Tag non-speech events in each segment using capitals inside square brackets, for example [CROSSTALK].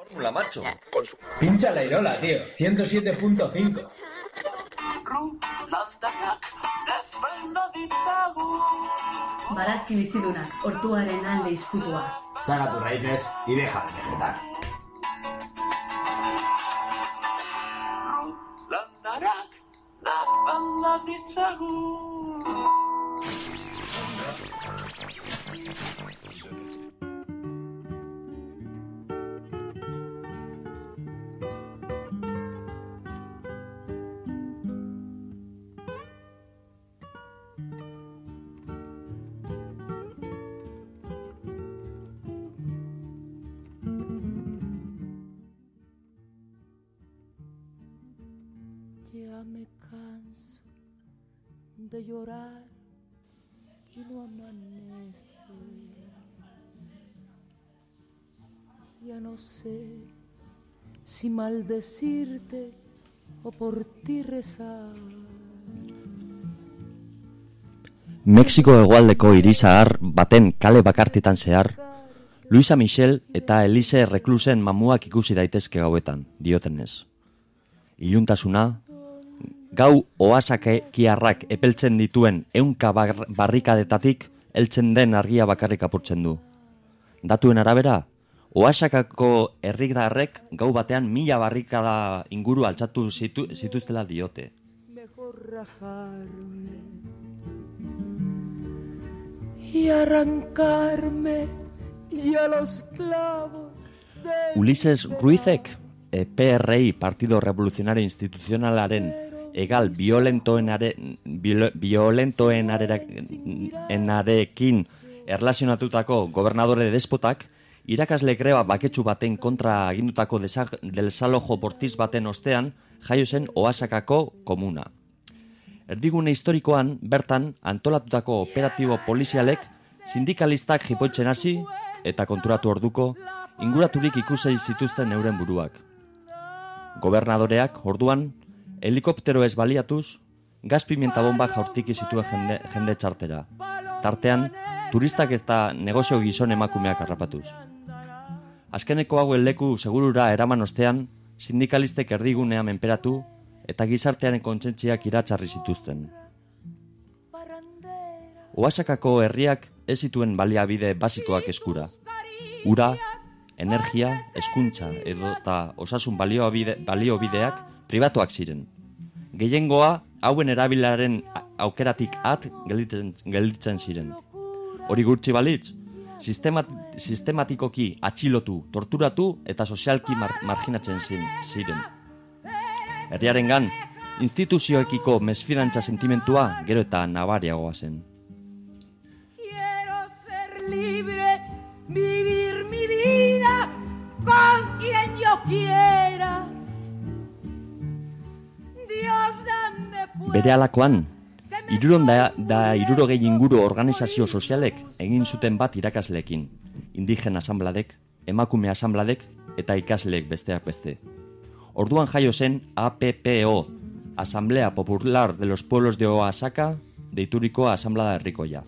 Fórmula, macho. Pincha la Irola, tío. 107.5. Barazki bizidunak, hortuaren alde izkutua. Saca tus raíces y deja de vegetar. Sé si maldecirte o por ti rezar. Mexiko hegoaldeko hiri zahar baten kale bakartitan zehar, Luisa Michel eta Elise Reclusen mamuak ikusi daitezke gauetan, diotenez. Iluntasuna, gau oasakiarrak epeltzen dituen eunka bar- barrikadetatik heltzen den argia bakarrik apurtzen du. Datuen arabera, oasakako herritarrek gau batean mila barrikada inguru altxatu zitu, zituztela diote. Y arrancarme ya los clavos de Ulises Ruizek, e, PRI, Partido Revolucionario Institucionalaren egal violentoenare, viol- violentoenarekin erlazionatutako gobernadore despotak, irakasle greba baketsu baten kontra agindutako desalojo bortiz baten ostean, jaio zen Oasakako komuna. Erdigune historikoan, bertan, antolatutako operatibo polizialek sindikalistak jipoitzen hasi eta konturatu orduko, inguraturik ikusei zituzten euren buruak. Gobernadoreak, orduan, helikoptero ez baliatuz, gazpimienta bomba jaurtiki zituen jende, jende txartera. Tartean, turistak eta negozio gizon emakumeak harrapatuz. Azkeneko hauen leku segurura eraman ostean, sindikalistek erdigunea menperatu eta gizartearen kontsentziak iratxarri zituzten. Oasakako herriak ez zituen baliabide basikoak eskura. Ura, energia, hezkuntza edo eta osasun baliobide, baliobideak pribatuak ziren. Gehiengoa hauen erabilaren aukeratik at gelditzen, gelditzen ziren. Hori gurtzi balitz, sistemat, sistematikoki atxilotu, torturatu eta sozialki mar, marginatzen zin, ziren. Herriaren gan, instituzioekiko mesfidantza sentimentua gero eta nabariagoa zen. Quiero ser libre, vivir mi vida con quien yo quiera. Dios dame fuerza. Bere alakoan, iruron da, da irurogei inguru organizazio sozialek egin zuten bat irakasleekin, indigen asambladek, emakume asambladek eta ikasleek besteak beste. Orduan jaio zen APPO, Asamblea Popular de los Pueblos de Oaxaca, deituriko asamblada herrikoia.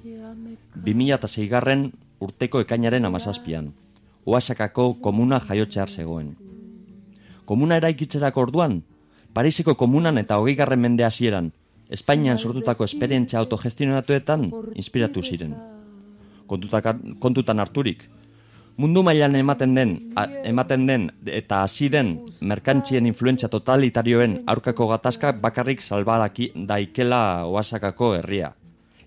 2006 garren urteko ekainaren amazazpian, Oaxakako komuna jaiotzear zegoen. Komuna eraikitzerako orduan, Pariseko komunan eta hogei garren mende hasieran, Espainian sortutako esperientzia autogestionatuetan inspiratu ziren. Kontutan harturik, mundu mailan ematen den, a, ematen den eta hasi den merkantzien influentzia totalitarioen aurkako gatazkak bakarrik salbalaki daikela oasakako herria.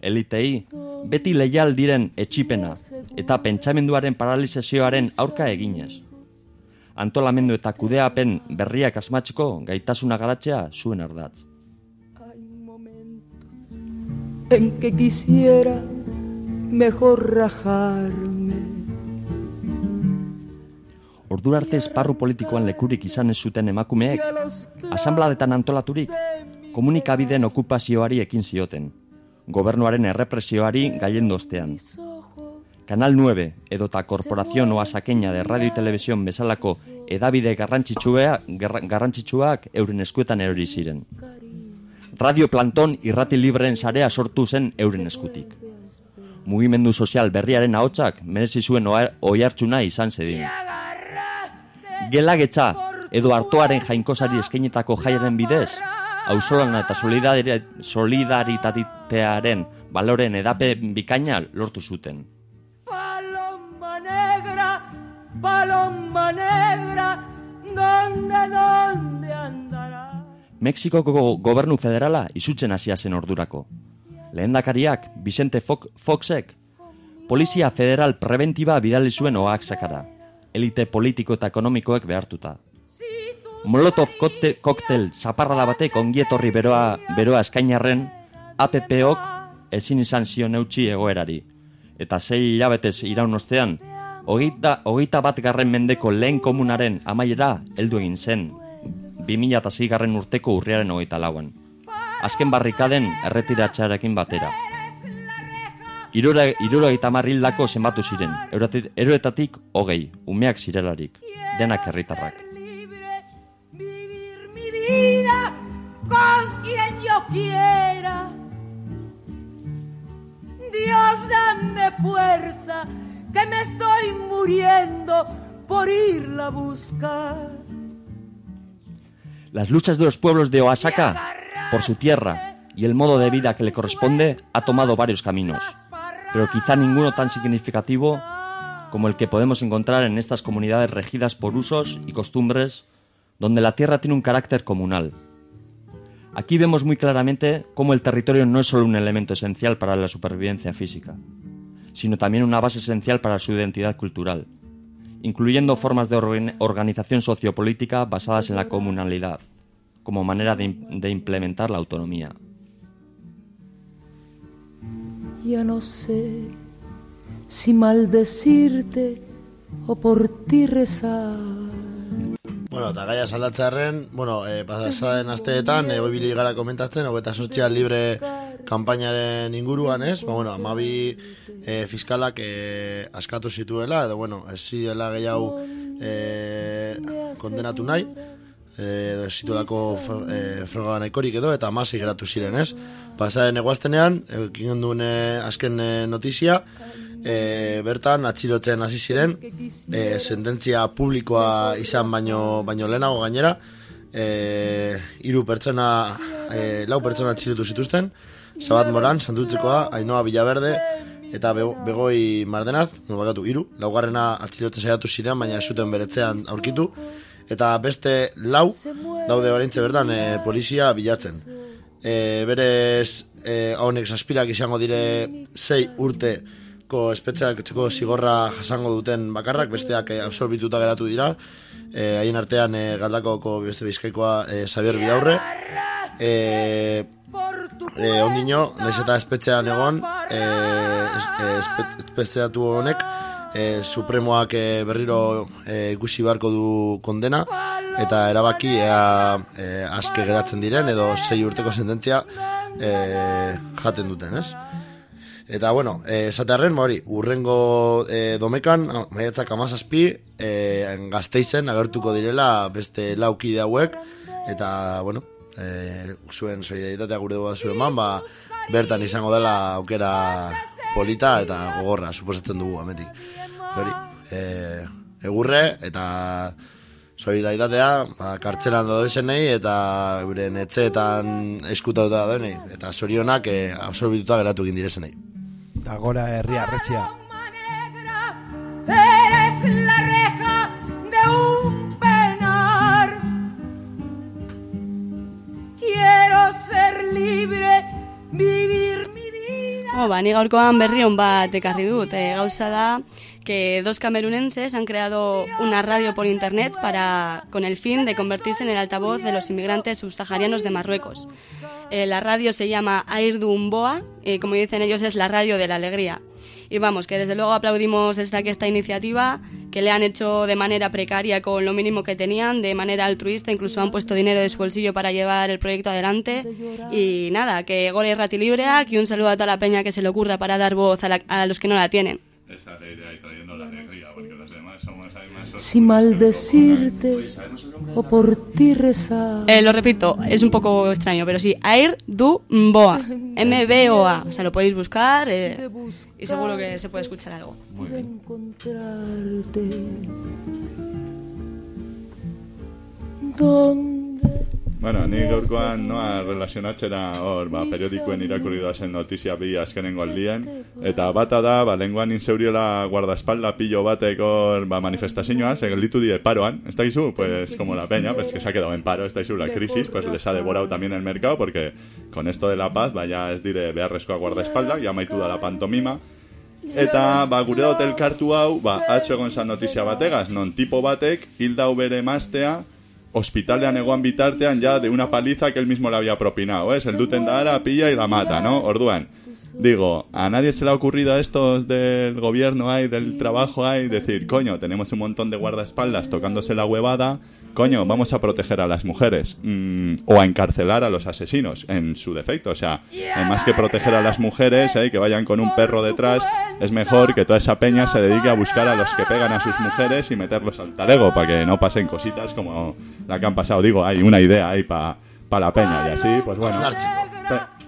Elitei, beti leial diren etxipena eta pentsamenduaren paralizazioaren aurka eginez. Antolamendu eta kudeapen berriak asmatzeko gaitasuna garatzea zuen ardatz. En que quisiera mejor rajarme. Ordura arte esparru politikoan lekurik izan ez zuten emakumeek, asambladetan antolaturik, komunikabideen okupazioari ekin zioten, gobernuaren errepresioari gailendu ostean. Kanal 9 edota Korporazion Oasakeña de Radio y Televisión bezalako edabide garrantzitsua, garra- garrantzitsuak euren eskuetan erori ziren. Radio Planton irrati libreen sarea sortu zen euren eskutik mugimendu sozial berriaren ahotsak merezi zuen oihartzuna izan zedin. Gelagetza edo hartuaren jainkosari eskainetako jaiaren bidez, hausolana eta solidaritatearen baloren edape bikaina lortu zuten. Paloma negra, paloma negra, donde, donde andara? Mexikoko gobernu federala izutzen hasia zen ordurako lehendakariak Vicente Fok Foxek Polizia Federal Preventiba bidali zuen oaxakara, elite politiko eta ekonomikoek behartuta. Molotov koktel, koktel zaparrada batek ongietorri beroa, beroa eskainarren, APP-ok ezin izan zion eutxi egoerari. Eta zei hilabetez iraun ostean, hogeita, hogeita bat garren mendeko lehen komunaren amaiera heldu egin zen, 2006 garren urteko urriaren hogeita lauan azken barrikaden erretiratxarekin batera. Iruro eta marrildako zenbatu ziren, eroetatik hogei, umeak zirelarik, denak herritarrak. con quien yo quiera Dios dame fuerza que me estoy muriendo por irla a buscar Las luchas de los pueblos de Oaxaca por su tierra y el modo de vida que le corresponde, ha tomado varios caminos, pero quizá ninguno tan significativo como el que podemos encontrar en estas comunidades regidas por usos y costumbres, donde la tierra tiene un carácter comunal. Aquí vemos muy claramente cómo el territorio no es solo un elemento esencial para la supervivencia física, sino también una base esencial para su identidad cultural, incluyendo formas de organización sociopolítica basadas en la comunalidad. como manera de, de implementar la autonomía. Ya no sé si maldecirte o por ti rezar. Bueno, eta gaia salatzearen, bueno, eh, e, pasazaren asteetan, eh, e, oibili gara komentatzen, hobeta sortxia libre kampainaren inguruan, ez? Ba, bueno, amabi e, eh, fiskalak e, askatu zituela, edo, bueno, ez zidela gehiago e, kondenatu nahi, e, zitulako e, eh, froga nahikorik edo, eta amasi geratu ziren, ez? Pasaren eguaztenean, egin eh, duen eh, azken notizia, e, bertan atxilotzen hasi ziren, e, sententzia publikoa izan baino, baino lehenago gainera, e, iru pertsona, e, lau pertsona atxilotu zituzten, Zabat Moran, Santutzekoa, Ainoa Villaverde, eta Begoi Mardenaz, nubakatu, iru, laugarrena atxilotzen saiatu ziren, baina ez zuten beretzean aurkitu, eta beste lau daude horreintze bertan e, polizia bilatzen. E, berez, eh, e, honek zaspirak izango dire zei urte ko espetzerak etxeko zigorra jasango duten bakarrak, besteak absorbituta geratu dira, e, haien artean e, galdakoko beste bizkaikoa e, Xavier Bidaurre. E, e, ondino, nahiz eta espetzean egon, e, espetzeatu honek, e, supremoak e, berriro e, ikusi beharko du kondena eta erabaki ea e, aske geratzen diren edo sei urteko sententzia e, jaten duten, ez? Eta bueno, e, esatearen, hori, urrengo e, domekan, maiatzak amazazpi, e, gazteizen agertuko direla beste laukide hauek, eta bueno, e, zuen solidaritatea gure dugu zuen man, ba, bertan izango dela aukera polita eta gogorra, suposatzen dugu, ametik hori, e, egurre, eta solidaritatea, ba, kartzelan dodezenei, eta euren etxeetan eskutatuta doenei, eta zorionak eh, e, absorbituta geratu egin direzenei. Eta gora herria, retxia. Eres la reja de un penar Quiero ser libre, vivir mi vida Oh, ba, ni gaurkoan berri hon bat ekarri dut, e, gauza da que dos camerunenses han creado una radio por internet para, con el fin de convertirse en el altavoz de los inmigrantes subsaharianos de Marruecos. Eh, la radio se llama Airdum Boa y, como dicen ellos, es la radio de la alegría. Y vamos, que desde luego aplaudimos esta, esta iniciativa que le han hecho de manera precaria con lo mínimo que tenían, de manera altruista, incluso han puesto dinero de su bolsillo para llevar el proyecto adelante. Y nada, que Gore y Ratilibrea, que un saludo a toda la peña que se le ocurra para dar voz a, la, a los que no la tienen esa alegría y trayendo la alegría, porque demás somos. Si maldecirte o por ti rezar... Eh, lo repito, es un poco extraño, pero sí, Air Du Boa, M-B-O-A, [LAUGHS] o sea, lo podéis buscar eh, y seguro que se puede escuchar algo. Muy bien. ¿Dónde Bueno, ni gaurkoan noa relazionatzera hor, ba, periodikoen irakurri zen notizia bi azkenengo aldien. Eta bata da, ba, lenguan inseuriola guardaespalda pillo batek hor, ba, manifestazioa, se gelditu die paroan. ¿Está izu? Pues como la peña, pues que se ha quedado en paro, está izu la crisis, pues les ha devorado también el mercado, porque con esto de la paz, vaya, ez dire beharrezkoa guardaespalda, ya amaitu da la pantomima, Eta, ba, gure dut elkartu hau, ba, atxo egon notizia bategaz, non tipo batek, hildau bere maztea, hospitalean egoan bitartean ya de una paliza que él mismo le había propinado, ¿es? El duten da ara, pilla y la mata, ¿no? Orduan, digo, a nadie se le ha ocurrido a estos del gobierno hay, del trabajo hay, decir, coño, tenemos un montón de guardaespaldas tocándose la huevada, coño, vamos a proteger a las mujeres mm, o a encarcelar a los asesinos en su defecto. O sea, más que proteger a las mujeres, eh, que vayan con un perro detrás, es mejor que toda esa peña se dedique a buscar a los que pegan a sus mujeres y meterlos al talego para que no pasen cositas como la que han pasado. Digo, hay una idea ahí para la peña y así, pues bueno.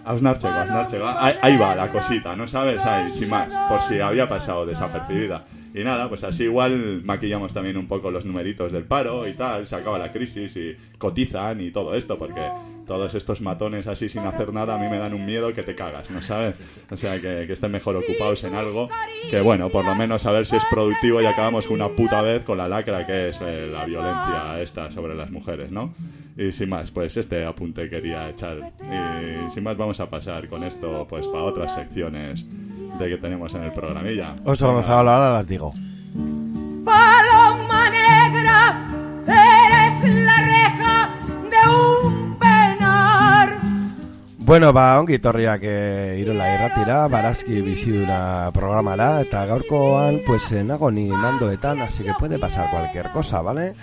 Ausnar Checo, Ausnar Checo. Ahí, ahí va la cosita, ¿no sabes? Ahí, sin más, por si había pasado desapercibida. Y nada, pues así igual maquillamos también un poco los numeritos del paro y tal, se acaba la crisis y cotizan y todo esto, porque todos estos matones así sin hacer nada a mí me dan un miedo que te cagas, ¿no sabes? O sea, que, que estén mejor ocupados en algo, que bueno, por lo menos a ver si es productivo y acabamos una puta vez con la lacra que es eh, la violencia esta sobre las mujeres, ¿no? Y sin más, pues este apunte quería echar. Y sin más vamos a pasar con esto pues para otras secciones de que tenemos en el programilla. Venga. Gonzalo, ahora las digo. Paloma negra, eres la reja de un penar. Bueno, ba, ongi etorriak e, irola irratira, barazki bizidura programara, eta gaurkoan, pues, eh, nago ni nandoetan, así que puede pasar cualquier cosa, ¿vale?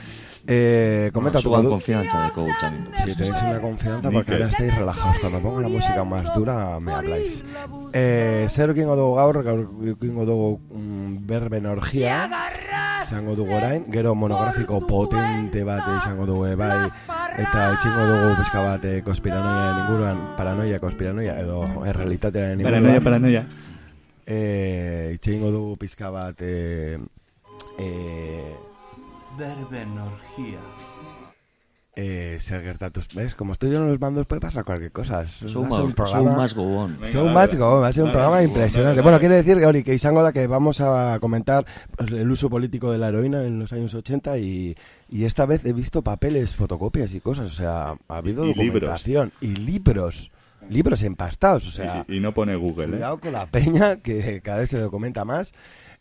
Eh, komentatuko Zugan du- konfiantza deko gutxamin. Sí, tenéis una confianza Ni porque que- ahora estáis relajados. Cuando pongo la música más dura, me habláis. Eh, zer ekingo dugu gaur, gaur ekingo dugu mm, berben orgia, izango dugu orain, gero monografiko potente bat izango dugu e, bai, eta etxingo dugu pizka bat eh, konspiranoia inguruan, paranoia, konspiranoia, edo errealitatearen inguruan. Paranoia, paranoia. Eh, itxeingo dugu pizka bat eh, eh, Berben orgía. eh, zer gertatuz. ¿Ves? Como estoy yo en los mandos puede pasar cualquier cosa. Es- Show va a ser must- show must go on. Dale. must go on, va a ser un programa impresionante. Bueno, quiere decir que, Ori, que izango da que vamos a comentar el uso político de la heroína en los años 80 y, y esta vez he visto papeles, fotocopias y cosas. O sea, ha habido Y- y libros. documentación y libros. Libros empastados, o sea... y, y no pone Google, ¿eh? Cuidado con la peña, que cada vez se documenta más.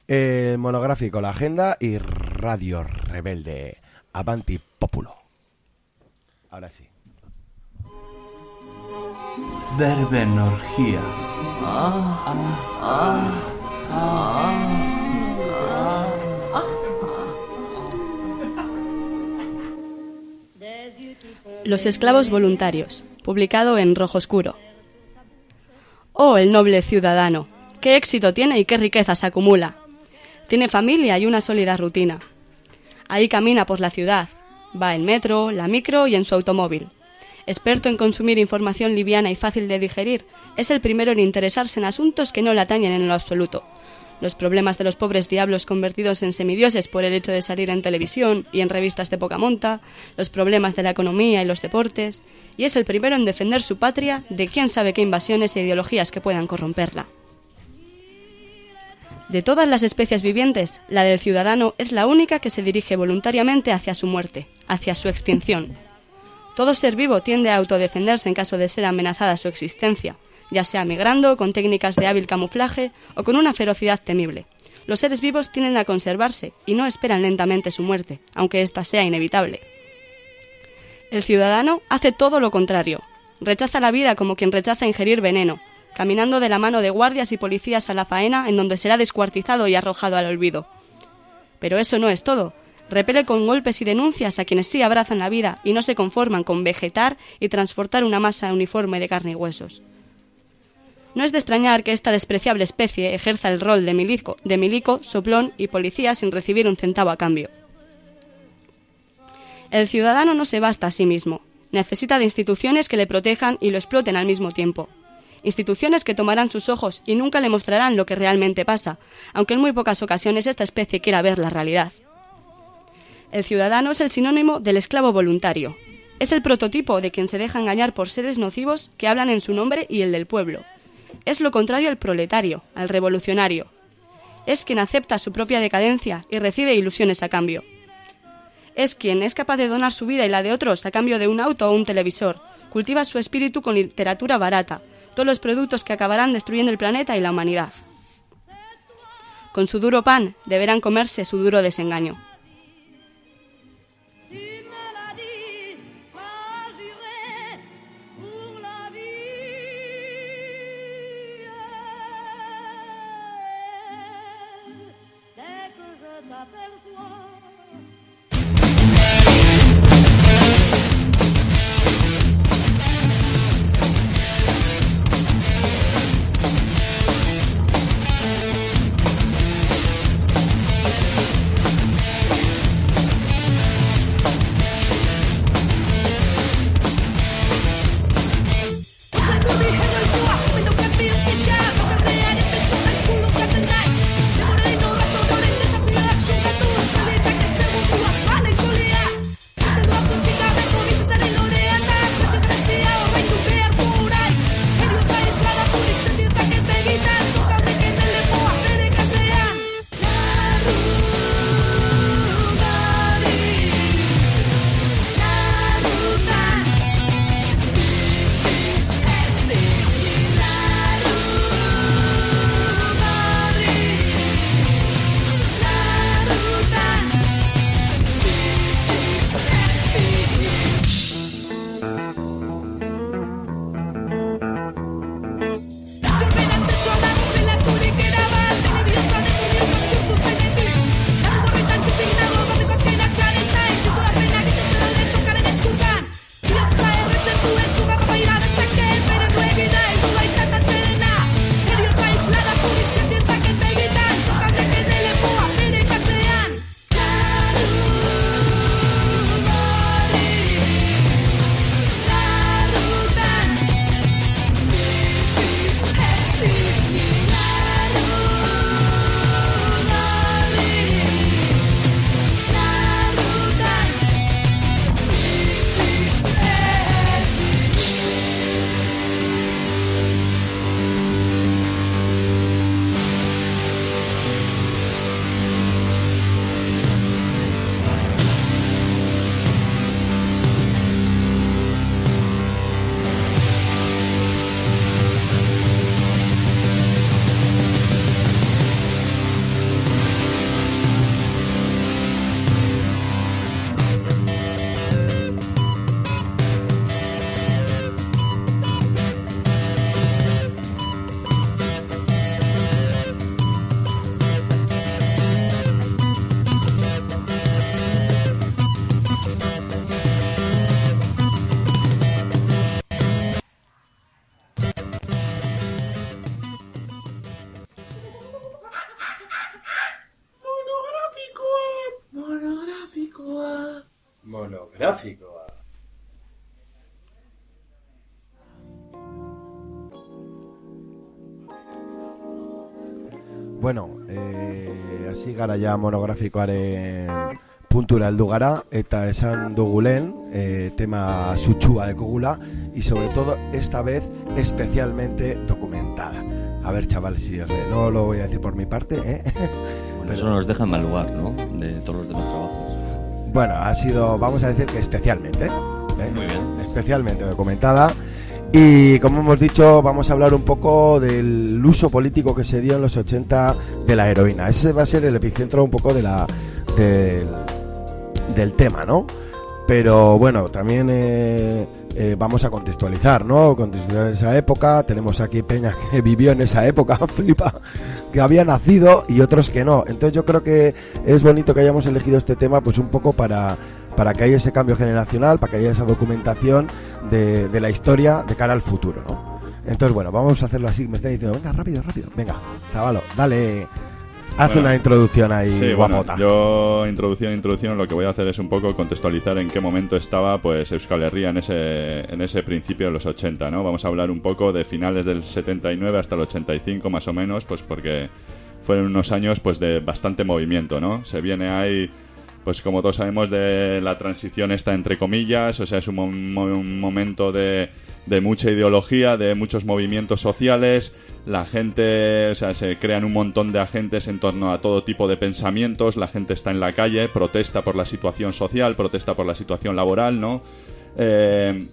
Eh, monográfico, la agenda y Radio Rebelde. Avanti Populo. Ahora sí. Berben orgía. Los esclavos voluntarios, publicado en Rojo Oscuro. Oh, el noble ciudadano, qué éxito tiene y qué riquezas acumula. Tiene familia y una sólida rutina. Ahí camina por la ciudad, va en metro, la micro y en su automóvil. Experto en consumir información liviana y fácil de digerir, es el primero en interesarse en asuntos que no le atañen en lo absoluto. Los problemas de los pobres diablos convertidos en semidioses por el hecho de salir en televisión y en revistas de poca monta, los problemas de la economía y los deportes, y es el primero en defender su patria de quién sabe qué invasiones e ideologías que puedan corromperla. De todas las especies vivientes, la del ciudadano es la única que se dirige voluntariamente hacia su muerte, hacia su extinción. Todo ser vivo tiende a autodefenderse en caso de ser amenazada su existencia, ya sea migrando, con técnicas de hábil camuflaje o con una ferocidad temible. Los seres vivos tienden a conservarse y no esperan lentamente su muerte, aunque ésta sea inevitable. El ciudadano hace todo lo contrario. Rechaza la vida como quien rechaza ingerir veneno, caminando de la mano de guardias y policías a la faena en donde será descuartizado y arrojado al olvido. Pero eso no es todo. Repele con golpes y denuncias a quienes sí abrazan la vida y no se conforman con vegetar y transportar una masa uniforme de carne y huesos. No es de extrañar que esta despreciable especie ejerza el rol de milico, de milico, soplón y policía sin recibir un centavo a cambio. El ciudadano no se basta a sí mismo, necesita de instituciones que le protejan y lo exploten al mismo tiempo. Instituciones que tomarán sus ojos y nunca le mostrarán lo que realmente pasa, aunque en muy pocas ocasiones esta especie quiera ver la realidad. El ciudadano es el sinónimo del esclavo voluntario. Es el prototipo de quien se deja engañar por seres nocivos que hablan en su nombre y el del pueblo. Es lo contrario al proletario, al revolucionario. Es quien acepta su propia decadencia y recibe ilusiones a cambio. Es quien es capaz de donar su vida y la de otros a cambio de un auto o un televisor. Cultiva su espíritu con literatura barata, todos los productos que acabarán destruyendo el planeta y la humanidad. Con su duro pan deberán comerse su duro desengaño. Gara ja monografikoaren puntura heldu gara eta esan dugu lehen eh, tema sutsua y sobre todo esta vez especialmente documentada. A ver, chavales, si os lee. No lo voy a decir por mi parte, ¿eh? Bueno, eso nos deja en mal lugar, ¿no? De todos los demás trabajos. Bueno, ha sido, vamos a decir que especialmente. ¿eh? Muy bien. Especialmente documentada. Y como hemos dicho, vamos a hablar un poco del uso político que se dio en los 80 de la heroína. Ese va a ser el epicentro un poco de la del, tema, ¿no? Pero bueno, también eh, eh, vamos a contextualizar, ¿no? Contextualizar esa época. Tenemos aquí Peña [LAUGHS] que vivió en esa época, [LAUGHS] flipa, que había nacido y otros que no. Entonces yo creo que es bonito que hayamos elegido este tema, pues un poco para, para que haya ese cambio generacional, para que haya esa documentación de, de la historia de cara al futuro, ¿no? Entonces, bueno, vamos a hacerlo así. Me está diciendo, venga, rápido, rápido. Venga, Zavalo, dale. Haz Bueno, una introducción ahí, Sí, bueno, guapota. yo introducción, introducción, lo que voy a hacer es un poco contextualizar en qué momento estaba pues Euskal Herria en ese, en ese principio de los 80, ¿no? Vamos a hablar un poco de finales del 79 hasta el 85 más o menos, pues porque fueron unos años pues de bastante movimiento, ¿no? Se viene ahí pues como todos sabemos, de la transición está entre comillas, o sea, es un, mo- mo- un momento de, de mucha ideología, de muchos movimientos sociales, la gente, o sea, se crean un montón de agentes en torno a todo tipo de pensamientos, la gente está en la calle, protesta por la situación social, protesta por la situación laboral, ¿no? Eh,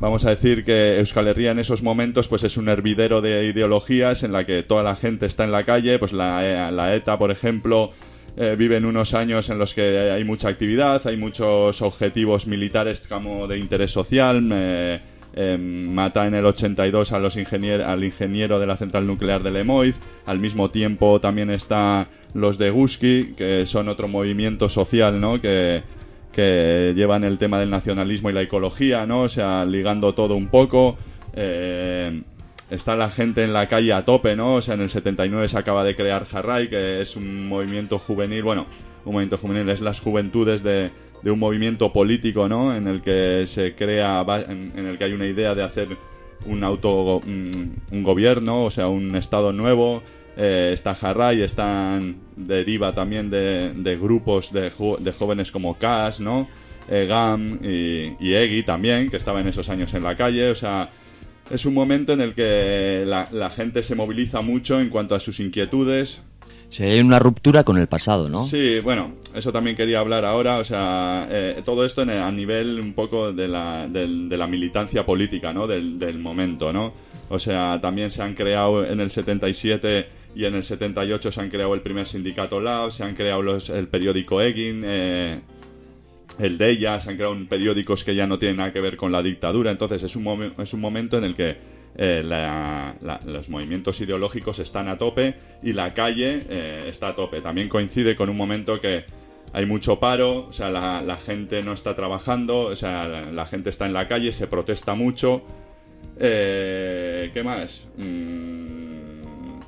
vamos a decir que Euskal Herria en esos momentos pues es un hervidero de ideologías en la que toda la gente está en la calle, pues la, la ETA, por ejemplo, eh, vive en unos años en los que hay mucha actividad, hay muchos objetivos militares como de interés social. eh, mata en el 82 a los ingenier- al ingeniero de la central nuclear de Lemoiz. Al mismo tiempo también está los de Guski, que son otro movimiento social, ¿no? Que, que llevan el tema del nacionalismo y la ecología, ¿no? O sea, ligando todo un poco. Eh, está la gente en la calle a tope, ¿no? O sea, en el 79 se acaba de crear Jarray, que es un movimiento juvenil, bueno, un movimiento juvenil es las juventudes de, de un movimiento político, ¿no? En el que se crea, en, el que hay una idea de hacer un auto, un, un gobierno, o sea, un estado nuevo. Eh, está Jarray, están deriva también de, de grupos de, de jóvenes como Cash, ¿no? Eh, GAM y, y Egui también, que estaba en esos años en la calle, o sea, es un momento en el que la, la gente se moviliza mucho en cuanto a sus inquietudes. Si hay una ruptura con el pasado, ¿no? Sí, bueno, eso también quería hablar ahora, o sea, eh, todo esto en- a nivel un poco de la, del- de la militancia política, ¿no? Del, del momento, ¿no? O sea, también se han creado en el 77 y en el 78 se han creado el primer sindicato LAB, se han creado los, el periódico Egin, eh, el de ella, se han creado periódicos que ya no tienen nada que ver con la dictadura. Entonces es un, es un momento en el que eh, los movimientos ideológicos están a tope y la calle eh, está a tope. También coincide con un momento que hay mucho paro, o sea, la, gente no está trabajando, o sea, la, la gente está en la calle, se protesta mucho. Eh, ¿Qué más? Mm,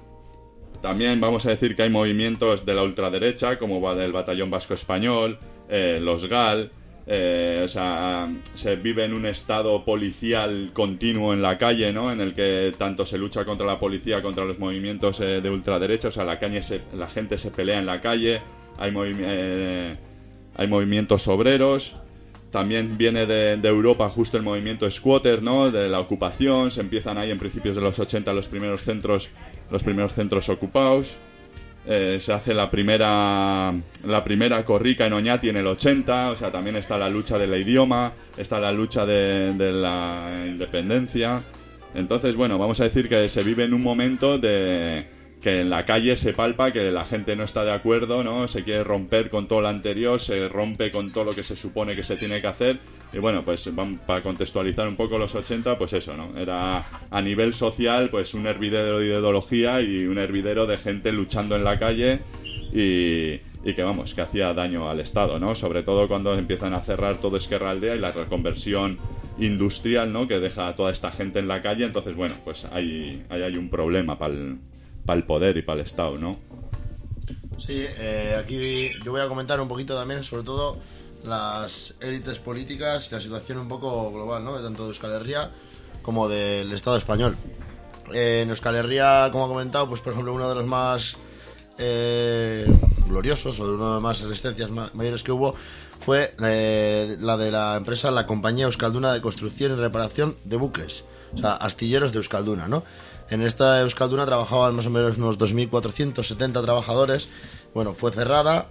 también vamos a decir que hay movimientos de la ultraderecha, como va del Batallón Vasco Español, eh, los GAL. eh, o sea, se vive en un estado policial continuo en la calle, ¿no? En el que tanto se lucha contra la policía, contra los movimientos eh, de ultraderecha. O sea, la, calle se- la gente se pelea en la calle. Hay, movi- hay movimientos obreros. También viene de, de Europa justo el movimiento squatter, ¿no? De la ocupación. Se empiezan ahí en principios de los 80 los primeros centros, los primeros centros ocupados. Eh, se hace la primera la primera corrica en Oñati en el 80, o sea, también está la lucha del idioma, está la lucha de, de la independencia. Entonces, bueno, vamos a decir que se vive en un momento de que en la calle se palpa que la gente no está de acuerdo, ¿no? Se quiere romper con todo lo anterior, se rompe con todo lo que se supone que se tiene que hacer. Y bueno, pues para contextualizar un poco los 80, pues eso, ¿no? Era a nivel social, pues un hervidero de ideología y un hervidero de gente luchando en la calle y, que vamos, que hacía daño al Estado, ¿no? Sobre todo cuando empiezan a cerrar todo Esquerraldea y la reconversión industrial, ¿no? Que deja a toda esta gente en la calle. Entonces, bueno, pues hay, hay, hay un problema para el poder y para el Estado, ¿no? Sí, eh, aquí yo voy a comentar un poquito también, sobre todo las élites políticas y la situación un poco global, ¿no? De tanto de Euskal Herria como del Estado español. Eh, en Euskal Herria, como ha comentado, pues por ejemplo uno de los más eh, gloriosos o de una de las más resistencias ma- mayores que hubo fue la de la empresa, la compañía Euskalduna de construcción y reparación de buques, o sea, astilleros de Euskalduna, ¿no? En esta Euskalduna trabajaban más o menos unos 2.470 trabajadores. Bueno, fue cerrada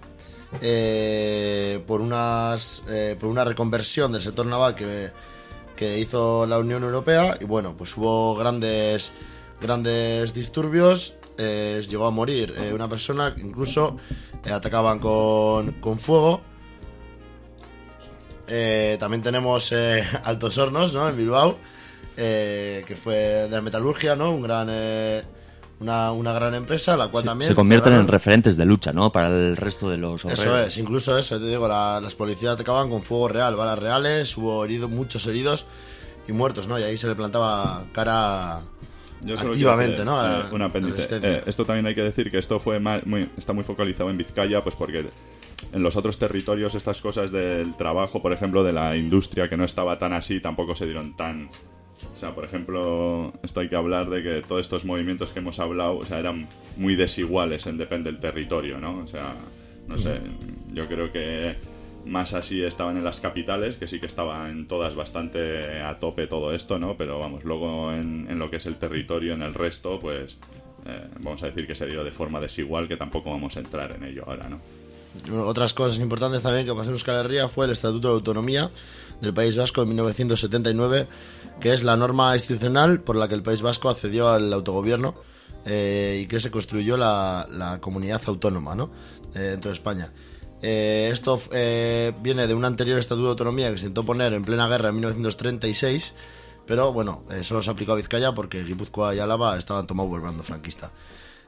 eh, por, unas, eh, por una reconversión del sector naval que, que hizo la Unión Europea y bueno, pues hubo grandes, grandes disturbios. eh, llegó a morir una persona, incluso atacaban con, con fuego. También tenemos [LAUGHS] Altos Hornos, ¿no? En Bilbao, eh, que fue de la metalurgia, ¿no? Un gran, eh, una, una gran empresa, la cual también... Se convierten en referentes de lucha, ¿no? Para el resto de los Eso obreros. es, incluso eso, te digo, la- las policías atacaban con fuego real, balas reales, hubo heridos, muchos heridos y muertos, ¿no? Y ahí se le plantaba cara Yo activamente, ¿no? eh, la- un apéndice. Eh, esto también hay que decir que esto fue muy, está muy focalizado en Vizcaya, pues porque en los otros territorios estas cosas del trabajo, por ejemplo, de la industria que no estaba tan así, tampoco se dieron tan... O sea, por ejemplo, esto hay que hablar de que todos estos movimientos que hemos hablado, o sea, eran muy desiguales en depende del territorio, ¿no? O sea, No sé, yo creo que más así estaban en las capitales, que sí que estaban todas bastante a tope todo esto, ¿no? Pero vamos, luego en, en lo que es el territorio, en el resto, pues eh, vamos a decir que se dio de forma desigual, que tampoco vamos a entrar en ello ahora, ¿no? Otras cosas importantes también que pasó en Euskal Herria fue el Estatuto de Autonomía del País Vasco de 1979, que es la norma institucional por la que el País Vasco accedió al autogobierno eh, y que se construyó la, comunidad autónoma ¿no? Eh, dentro de España. Eh, esto viene de un anterior Estatuto de Autonomía que se intentó poner en plena guerra en 1936, pero bueno, solo se aplicó a Vizcaya porque Guipúzcoa y Álava estaban tomados por el bando franquista.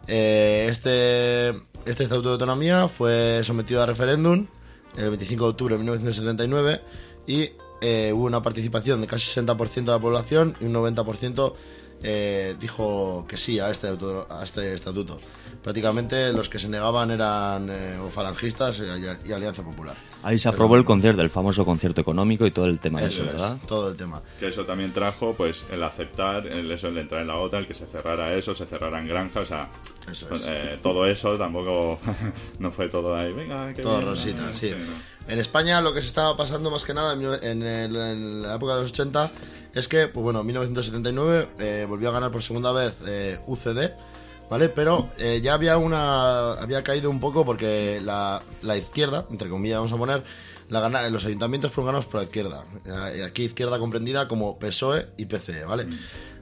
Este, este Estatuto de Autonomía fue sometido a referéndum el 25 de octubre de 1979 y eh, hubo una participación de casi 60% de la población y un 90% eh, dijo que sí a este, a este estatuto. Prácticamente los que se negaban eran eh, o falangistas y, y Alianza Popular. Ahí se aprobó el concierto, el famoso concierto económico y todo el tema de Eso eso, es, ¿verdad? todo el tema. Que eso también trajo, pues, el aceptar, el, eso, el entrar en la OTAN, el que se cerrara eso, se cerraran granjas, o sea, Eso es. eh, todo eso tampoco, [LAUGHS] no fue todo ahí, venga, qué Todo bien, rosita, ¿no? sí. no. En España lo que se estaba pasando más que nada en, la época de los 80 es que, pues bueno, en 1979 eh, volvió a ganar por segunda vez eh, UCD, ¿vale? Pero eh, ya había una había caído un poco porque la, izquierda, entre comillas vamos a poner, la gana, los ayuntamientos fueron ganados por la izquierda. Aquí izquierda comprendida como PSOE E y PCE, ¿vale?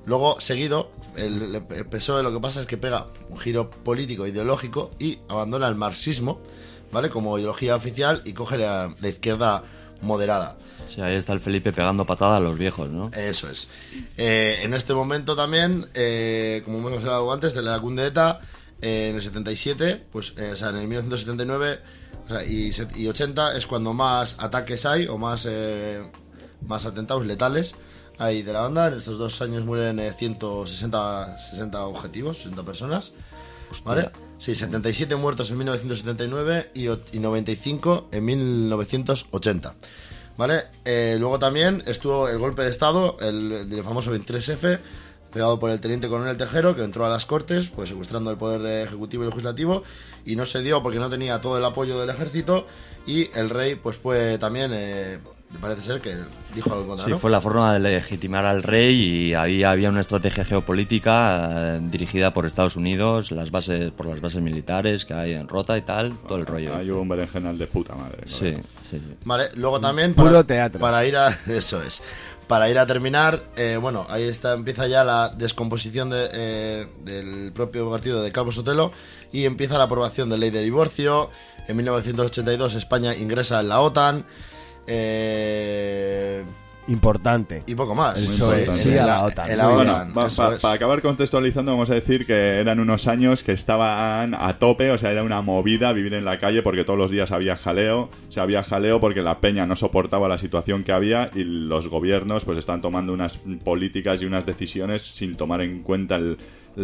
Luego, seguido, el, PSOE E lo que pasa es que pega un giro político, ideológico y abandona el marxismo, ¿vale? Como ideología oficial y coge la, la izquierda moderada. Sea, ahí está el Felipe pegando patada a los viejos, ¿no? Eso es. Eh, en este momento también, eh, como hemos hablado antes, de la cunde ETA, eh, en el 77, pues, eh, o sea, en el 1979 o sea, y, y 80 es cuando más ataques hay o más, eh, más atentados letales hay de la banda. En estos dos años mueren eh, 160 60 objetivos, 60 personas. ¿Vale? Sí, 77 muertos en 1979 y, o- y 95 en 1980. ¿Vale? Eh, luego también estuvo el golpe de Estado, el, famoso 23F, pegado por el teniente coronel Tejero, que entró a las Cortes, pues secuestrando el poder ejecutivo y legislativo, y no se dio porque no tenía todo el apoyo del ejército, y el rey, pues fue también, eh, parece ser que dijo algo contra, Sí, ¿no? fue la forma de legitimar al rey y ahí había una estrategia geopolítica eh, dirigida por Estados Unidos, las bases por las bases militares que hay en Rota y tal, todo el rollo. Hay un berenjenal de puta madre. Sí, sí, sí. Vale, luego también Puro para, teatro. para ir a [LAUGHS] eso es. Para ir a terminar, eh, bueno, ahí está empieza ya la descomposición de, eh, del propio partido de Calvo Sotelo y empieza la aprobación de ley de divorcio. En 1982 España ingresa en la OTAN. Eh, Importante. y poco más. El sí a la OTAN. Para acabar contextualizando, vamos a decir que eran unos años que estaban a tope, o sea, era una movida vivir en la calle porque todos los días había jaleo, o sea, había jaleo porque la peña no soportaba la situación que había y los gobiernos pues están tomando unas políticas y unas decisiones sin tomar en cuenta el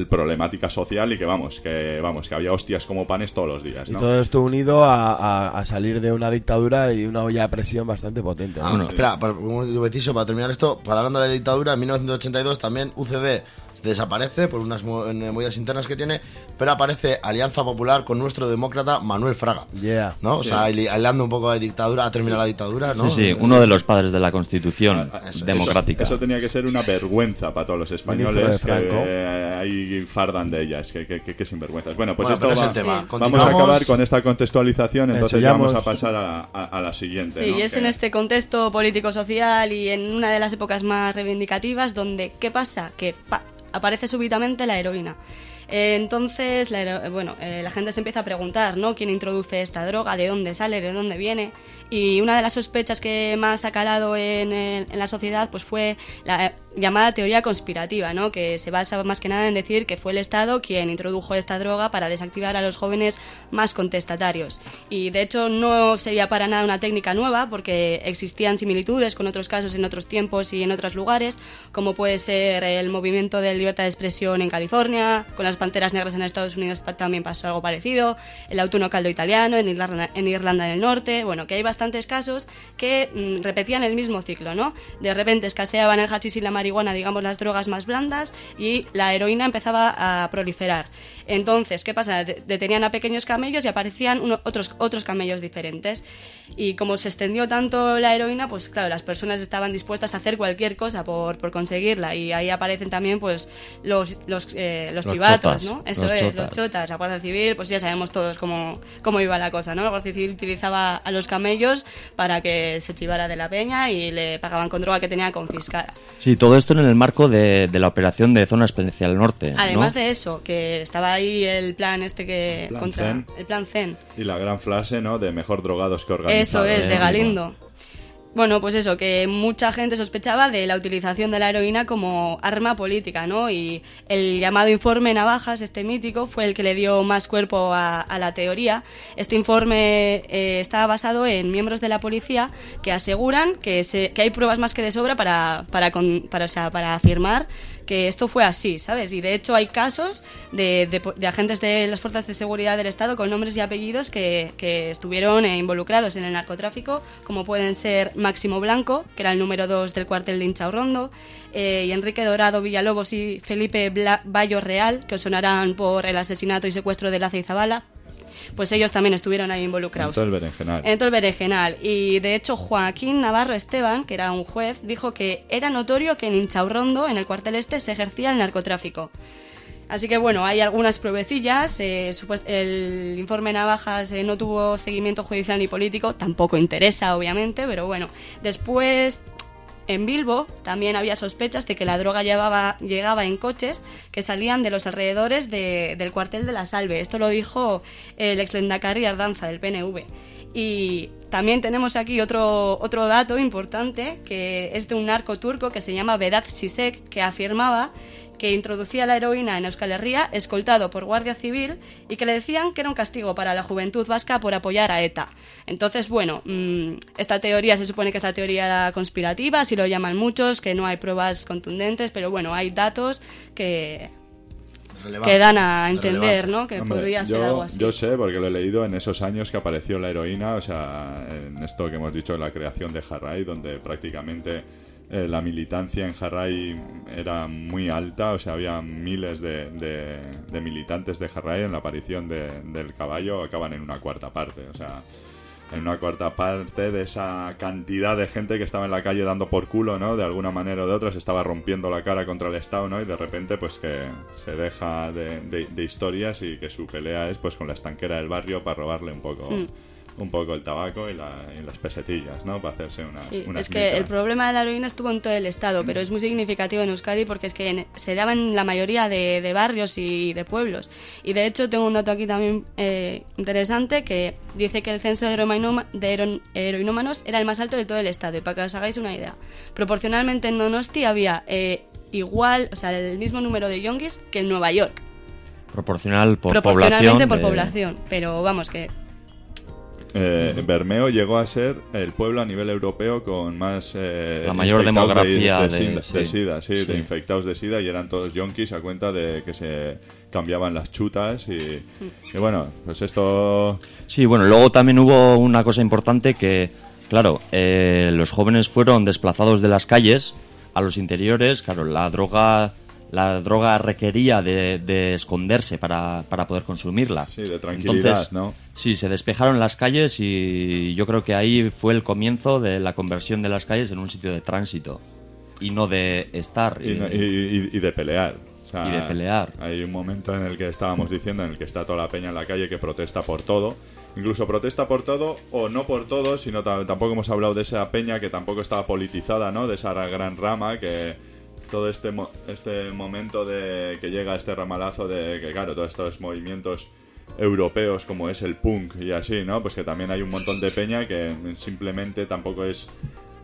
problemática social y que vamos, que vamos, que había hostias como panes todos los días, Y ¿no? todo esto unido a, a- a salir de una dictadura y una olla de presión bastante potente. Ah, ¿no? espera, para, un para terminar esto, para hablando de la dictadura, en 1982 también UCD desaparece por unas en- movidas internas que tiene, pero aparece Alianza Popular con nuestro demócrata Manuel Fraga. Yeah. ¿No? O Sí. sea, hablando un poco de dictadura, ha terminado la dictadura, ¿no? Sí, sí, uno de los padres de la Constitución Ah, eso- democrática. Eso, tenía que ser una vergüenza para todos los españoles que eh, ahí fardan de ellas, que, que, que- que sinvergüenzas. Bueno, pues Bueno, esto va- es el tema. vamos a acabar con esta contextualización, entonces ya vamos a pasar a, a- a la siguiente. Sí, ¿no? y es Que- en este contexto político-social y en una de las épocas más reivindicativas donde, ¿qué pasa? Que pa, aparece súbitamente la heroína. Eh, entonces, la, bueno, eh, la gente se empieza a preguntar, ¿no? ¿Quién introduce esta droga? ¿De dónde sale? ¿De dónde viene? Y una de las sospechas que más ha calado en, en- la sociedad pues fue la llamada teoría conspirativa, ¿no? Que se basa más que nada en decir que fue el Estado quien introdujo esta droga para desactivar a los jóvenes más contestatarios. Y de hecho no sería para nada una técnica nueva porque existían similitudes con otros casos en otros tiempos y en otros lugares, como puede ser el movimiento de libertad de expresión en California, con las panteras negras en Estados Unidos también pasó algo parecido, el autuno caldo italiano en Irlanda, en Irlanda del Norte, bueno, que hay bastantes casos que mm, repetían el mismo ciclo, ¿no? De repente escaseaban el hachís y la marihuana digamos, las drogas más blandas y la heroína empezaba a proliferar. Entonces, ¿qué pasa? De- Detenían a pequeños camellos y aparecían uno- otros, otros camellos diferentes. Y como se extendió tanto la heroína, pues claro, las personas estaban dispuestas a hacer cualquier cosa por, por conseguirla. Y ahí aparecen también pues los, los, eh, los Los chivatos, chotas, ¿no? Eso los es, chotas. los chotas. La Guardia Civil, pues ya sabemos todos cómo, cómo iba la cosa, ¿no? La Guardia Civil utilizaba a los camellos para que se chivara de la peña y le pagaban con droga que tenía confiscada. Sí, todo esto en el marco de, de la operación de Zona Especial Norte. ¿no? Además de eso, que estaba ahí el plan este que... Plan contra Zen. El plan Zen. Y la gran frase, ¿no? De mejor drogados que organizados. Eso es, de. Galindo. Bueno, pues eso, que mucha gente sospechaba de la utilización de la heroína como arma política, ¿no? Y el llamado informe Navajas, este mítico, fue el que le dio más cuerpo a, a la teoría. Este informe eh, está basado en miembros de la policía que aseguran que, se- que hay pruebas más que de sobra para, para, con- para, o sea, para afirmar que esto fue así, ¿sabes? Y de hecho hay casos de, agentes de las fuerzas de seguridad del Estado con nombres y apellidos que, que estuvieron eh, involucrados en el narcotráfico, como pueden ser Máximo Blanco, que era el número 2 del cuartel de Inchaurrondo, eh, y Enrique Dorado Villalobos y Felipe Bla- Bayo Real, que os sonarán por el asesinato y secuestro de Laza y Zabala. Pues ellos también estuvieron ahí involucrados. En todo el berenjenal. En todo el berenjenal. Y de hecho, Joaquín Navarro Esteban, que era un juez, dijo que era notorio que en Inchaurrondo, en el cuartel este, se ejercía el narcotráfico. Así que bueno, hay algunas pruebecillas. eh, el informe Navajas eh, no tuvo seguimiento judicial ni político, tampoco interesa, obviamente, pero bueno. Después, en Bilbo, también había sospechas de que la droga llevaba, llegaba en coches que salían de los alrededores de- del cuartel de la Salve. Esto lo dijo el ex Lendakari Ardanza del PNV. Y también tenemos aquí otro, otro dato importante, que es de un narco turco que se llama Vedat Sisek, que afirmaba que introducía la heroína en Euskal Herria escoltado por Guardia Civil y que le decían que era un castigo para la juventud vasca por apoyar a ETA. Entonces, bueno, mm, esta teoría se supone que es la teoría conspirativa, así lo llaman muchos, que no hay pruebas contundentes, pero bueno, hay datos que, que dan a entender, ¿no? Que Hombre, podría ser yo, algo así. Yo sé, porque lo he leído en esos años que apareció la heroína, o sea, en esto que hemos dicho, la creación de Jarray, donde prácticamente eh, la militancia en Jarray era muy alta, o sea, había miles de, de- militantes de Jarray en la aparición de- del caballo, acaban en una cuarta parte, o sea, en una cuarta parte de esa cantidad de gente que estaba en la calle dando por culo, ¿no? De alguna manera o de otra, se estaba rompiendo la cara contra el Estado, ¿no? Y de repente, pues que se deja de, de- historias y que su pelea es, pues, con la estanquera del barrio para robarle un poco, Mm. Un poco el tabaco y, la- y las pesetillas, ¿no? Para hacerse unas, Sí, unas es que el problema de la heroína estuvo en todo el estado, pero es muy significativo en Euskadi porque es que en- se daba en la mayoría de, de barrios y de pueblos. Y de hecho tengo un dato aquí también eh, interesante que dice que el censo de, heroinoma- de hero- heroinómanos era el más alto de todo el estado. Y para que os hagáis una idea, proporcionalmente en Donosti había eh, igual, o sea, el mismo número de yonkis que en Nueva York. Proporcional por proporcionalmente población. por de- población. Pero vamos, que Eh, Bermeo llegó a ser el pueblo a nivel europeo con más... eh, La mayor demografía de, de- sida, sí. de sida, sí, Sí. de infectados de sida y eran todos yonkis a cuenta de que se cambiaban las chutas y, y bueno, pues esto... Sí, bueno, luego también hubo una cosa importante que, claro, eh, los jóvenes fueron desplazados de las calles a los interiores, claro, la droga, la droga requería de, de esconderse para, para poder consumirla. Sí, de tranquilidad, Entonces, ¿no? Sí, se despejaron las calles y yo creo que ahí fue el comienzo de la conversión de las calles en un sitio de tránsito y no de estar. Y, no- y- y- y de pelear. O sea, Y de pelear. Hay un momento en el que estábamos diciendo, en el que está toda la peña en la calle que protesta por todo. Incluso protesta por todo o no por todo, sino ta- tampoco hemos hablado de esa peña que tampoco estaba politizada, ¿no? De esa gran rama que todo este mo- este momento de que llega este ramalazo de que claro, todos estos movimientos europeos como es el punk y así, ¿no? Pues que también hay un montón de peña que simplemente tampoco es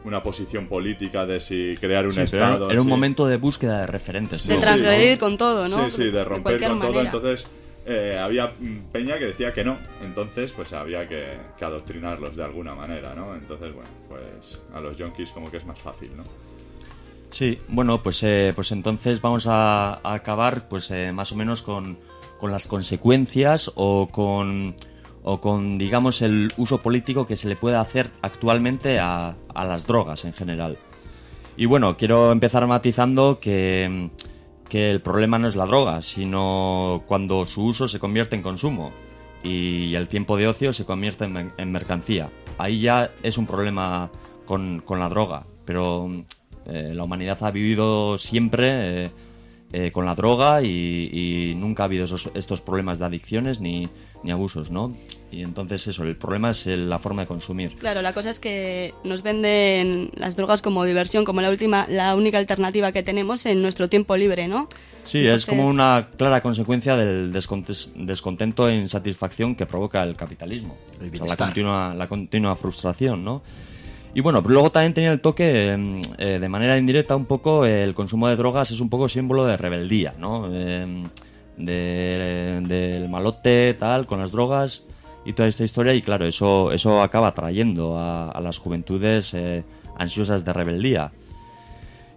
una posición política de si crear un Sí, estado. era un sí. momento de búsqueda de referentes. de ¿no? transgredir con todo, ¿no? Sí, sí, de romper con todo. Entonces, eh, había Peña que decía que no. Entonces, pues había que, que adoctrinarlos de alguna manera, ¿no? Entonces, bueno, pues a los yonkis como que es más fácil, ¿no? Sí, bueno, pues, eh, pues entonces vamos a, acabar pues eh, más o menos con, con las consecuencias o con, o con, digamos, el uso político que se le puede hacer actualmente a, a las drogas en general. Y bueno, quiero empezar matizando que, que el problema no es la droga, sino cuando su uso se convierte en consumo y el tiempo de ocio se convierte en, en mercancía. Ahí ya es un problema con, con la droga, pero eh, la humanidad ha vivido siempre eh, eh, con la droga y, y nunca ha habido esos- estos problemas de adicciones ni, ni abusos, ¿no? Y entonces eso, el problema es el- la forma de consumir. Claro, la cosa es que nos venden las drogas como diversión, como la última, la única alternativa que tenemos en nuestro tiempo libre, ¿no? Sí, es como una clara consecuencia del descontento e insatisfacción que provoca el capitalismo. O sea, la, continua, la continua frustración, ¿no? Y bueno, luego también tenía el toque, mm, eh, de manera indirecta, un poco eh, el consumo de drogas es un poco símbolo de rebeldía, ¿no? De- del malote, tal, con las drogas y toda esta historia. Y claro, eso, eso acaba atrayendo a, a las juventudes eh, ansiosas de rebeldía.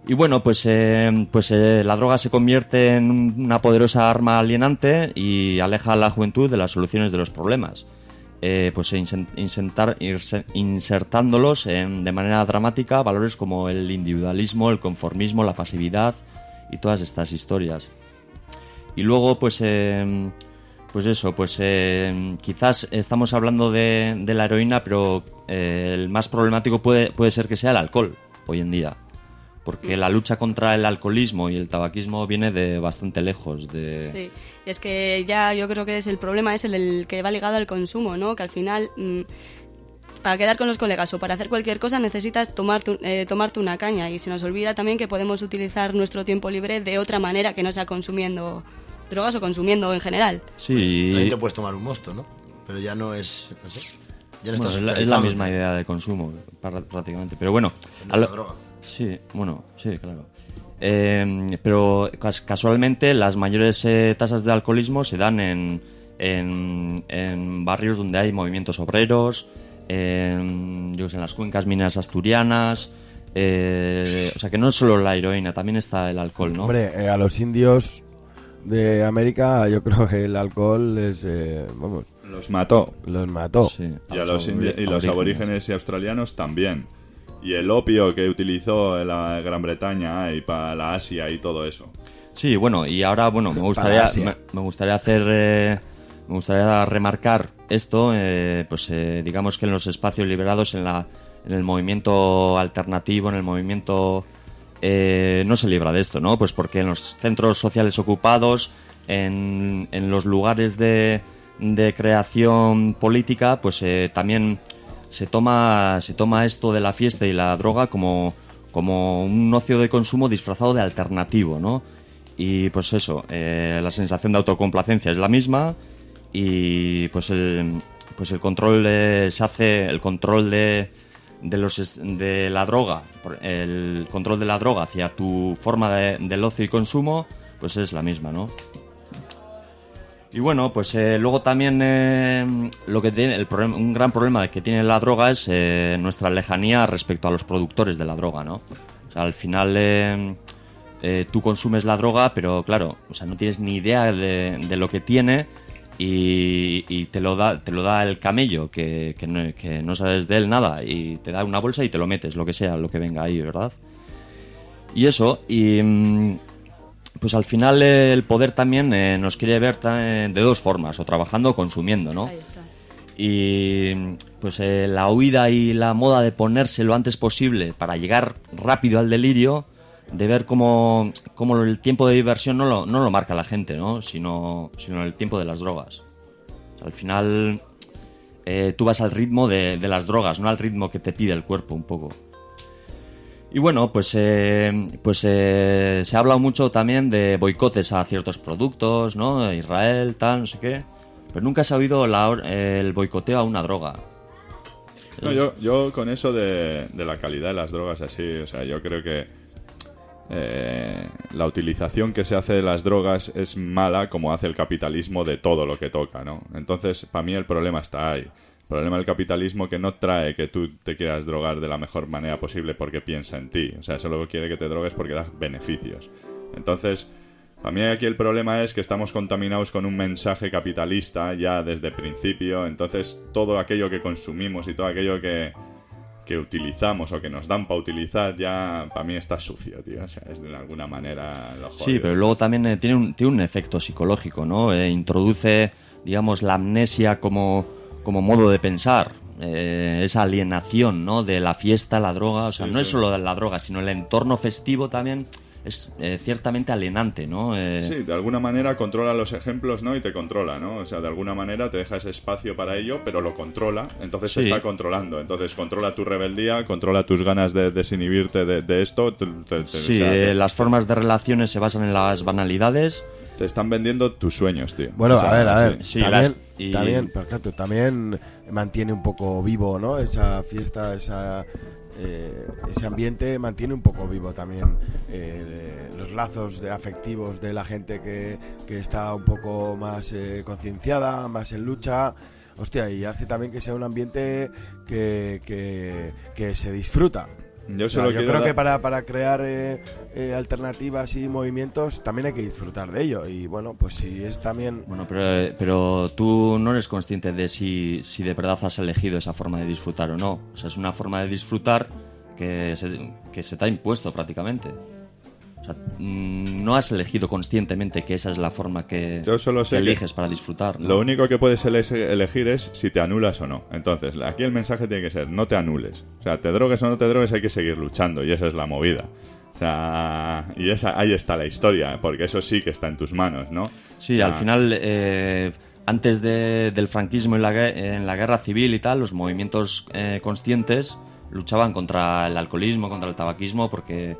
Y bueno, pues, eh, pues la droga se convierte en un- una poderosa arma alienante y aleja a la juventud de las soluciones de los problemas. Eh, pues insertándolos en- de manera dramática valores como el individualismo, el conformismo, la pasividad y todas estas historias. Y luego, pues, eh, pues eso, pues eh, quizás estamos hablando de, de la heroína, pero eh, el más problemático puede, puede ser que sea el alcohol hoy en día. Porque la lucha contra el alcoholismo y el tabaquismo viene de bastante lejos. De... Sí, y es que ya yo creo que es el problema es el, el que va ligado al consumo, ¿no? Que al final mm, para quedar con los colegas o para hacer cualquier cosa necesitas tomarte, eh, tomarte una caña y se nos olvida también que podemos utilizar nuestro tiempo libre de otra manera que no sea consumiendo drogas o consumiendo en general. Sí, También te puedes tomar un mosto, ¿no? Pero ya no es... No sé, ya no Bueno, estás es, la, es la socializando. misma idea de consumo, prácticamente. Pero bueno, No a es lo- la droga. Sí, bueno, sí, claro. Eh, pero cas- casualmente las mayores eh, tasas de alcoholismo se dan en, en, en barrios donde hay movimientos obreros, en, yo qué sé, en las cuencas mineras asturianas. eh, o sea que no es solo la heroína, también está el alcohol, ¿no? Hombre, eh, a los indios de América yo creo que el alcohol es, eh, vamos... Los mató. Los mató. Y, a los, y los aborígenes y australianos también. Y el opio que utilizó en la Gran Bretaña y para la Asia y todo eso. Sí, bueno, y ahora, bueno, me gustaría, me gustaría hacer, eh, me gustaría remarcar esto, eh, pues eh, digamos que en los espacios liberados, en la, en el movimiento alternativo, en el movimiento, eh, no se libra de esto, ¿no? Pues porque en los centros sociales ocupados, en, en los lugares de, de creación política, pues eh, también se toma, se toma esto de la fiesta y la droga como, como un ocio de consumo disfrazado de alternativo, ¿no? Y pues eso, eh, la sensación de autocomplacencia es la misma y pues el, pues el control se hace, el control de, de, los, de la droga, el control de la droga hacia tu forma de- del ocio y consumo, pues es la misma, ¿no? Y bueno, pues eh, luego también eh, lo que tiene el problema, un gran problema que tiene la droga es eh, nuestra lejanía respecto a los productores de la droga, ¿no? O sea, al final eh, eh, tú consumes la droga, pero claro, o sea, no tienes ni idea de, lo que tiene y, y te lo da te lo da el camello que, que, no, que no sabes de él nada y te da una bolsa y te lo metes, lo que sea, lo que venga ahí, ¿verdad? Y eso, y mm, pues al final eh, el poder también eh, nos quiere ver eh, de dos formas, o trabajando o consumiendo, ¿no? Y pues eh, la huida y la moda de ponerse lo antes posible para llegar rápido al delirio, de ver cómo, cómo el tiempo de diversión no lo, no lo marca la gente, ¿no? Sino, sino el tiempo de las drogas. O sea, al final tú vas al ritmo de, de las drogas, no al ritmo que te pide el cuerpo un poco. Y bueno, pues, eh, pues eh, se ha hablado mucho también de boicotes a ciertos productos, ¿no? Israel, tal, no sé qué. Pero nunca se ha oído la el boicoteo a una droga. No, yo, yo con eso de, de la calidad de las drogas así, o sea, yo creo que eh, la utilización que se hace de las drogas es mala como hace el capitalismo de todo lo que toca, ¿no? Entonces, para mí el problema está ahí. El problema del capitalismo que no trae que tú te quieras drogar de la mejor manera posible porque piensa en ti. O sea, solo quiere que te drogues porque da beneficios. Entonces, para mí aquí el problema es que estamos contaminados con un mensaje capitalista ya desde el principio. Entonces, todo aquello que consumimos y todo aquello que, que utilizamos o que nos dan para utilizar, ya para mí está sucio, tío. O sea, es de alguna manera lo Sí, jodido. pero luego también eh, tiene, un, tiene un efecto psicológico, ¿no? Eh, introduce, digamos, la amnesia como, como modo de pensar. eh, esa alienación, ¿no? De la fiesta, la droga. O sea, Sí, no es solo la droga, sino el entorno festivo también es eh, ciertamente alienante, ¿no? Eh, Sí, de alguna manera controla los ejemplos, ¿no? Y te controla, ¿no? O sea, de alguna manera te deja ese espacio para ello, pero lo controla, entonces Sí. te está controlando. Entonces controla tu rebeldía, controla tus ganas de desinhibirte de, de esto. te- te- te- Sí, o sea, te- las formas de relaciones se basan en las banalidades. Te están vendiendo tus sueños, tío. Bueno, O sea, a ver, a ver. sí, también, las- y- también, ejemplo, también mantiene un poco vivo, ¿no? Esa fiesta, esa, eh, ese ambiente mantiene un poco vivo también eh, los lazos de afectivos de la gente que, que está un poco más eh, concienciada, más en lucha. Hostia, y hace también que sea un ambiente que, que, que se disfruta. Yo O sea, solo yo creo dar- que para, para crear eh, eh, alternativas y movimientos también hay que disfrutar de ello. Y bueno, pues si es también... Bueno, pero, pero tú no eres consciente de si, si de verdad has elegido esa forma de disfrutar o no. O sea, es una forma de disfrutar que se, que se te ha impuesto prácticamente. O sea, mm, no has elegido conscientemente que esa es la forma que, Yo solo que sé que eliges para disfrutar. ¿no? Lo único que puedes ele- elegir es si te anulas o no. Entonces, aquí el mensaje tiene que ser, no te anules. O sea, te drogues o no te drogues, hay que seguir luchando y esa es la movida. O sea, y esa, ahí está la historia, porque eso sí que está en tus manos, ¿no? Sí, al final, eh, antes de- del franquismo y la, en la guerra civil y tal, los movimientos eh, conscientes luchaban contra el alcoholismo, contra el tabaquismo, porque,